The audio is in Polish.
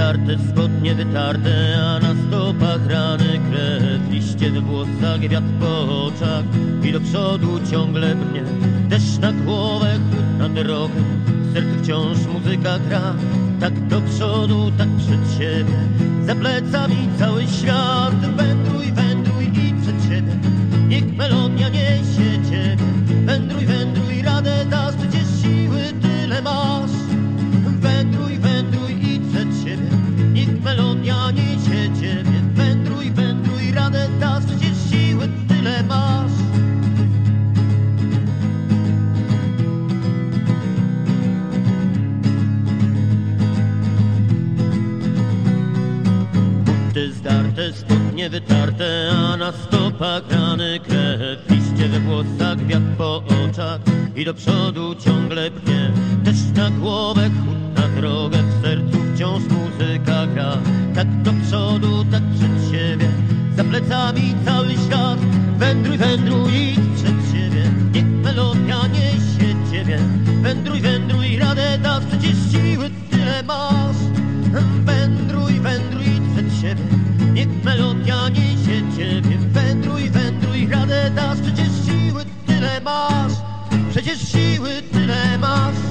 zdarte, spodnie wytarte, a na stopach rany krew, liście we włosach, wiatr po oczach i do przodu ciągle brnie. Deszcz na głowę, chłód na drogę, w sercu wciąż muzyka gra, tak do przodu, tak przed siebie, za plecami cały świat, wędruj, wędruj i przed siebie, niech melodia niesie ciebie, melodia niesie ciebie. Wędruj, wędruj, radę dasz, przecież siły tyle masz. Buty zdarte, spodnie wytarte, a na stopach rany krew. Liście we włosach, wiatr po oczach i do przodu ciągle brnie. Deszcz na głowę, chłód na drogę, tak przed siebie, za plecami cały świat. Wędruj, wędruj i przed siebie, niech melodia niesie ciebie. Wędruj, wędruj, radę dasz, przecież siły tyle masz. Wędruj, wędruj przed siebie, niech melodia niesie ciebie. Wędruj, wędruj, radę dasz, przecież siły tyle masz, przecież siły tyle masz.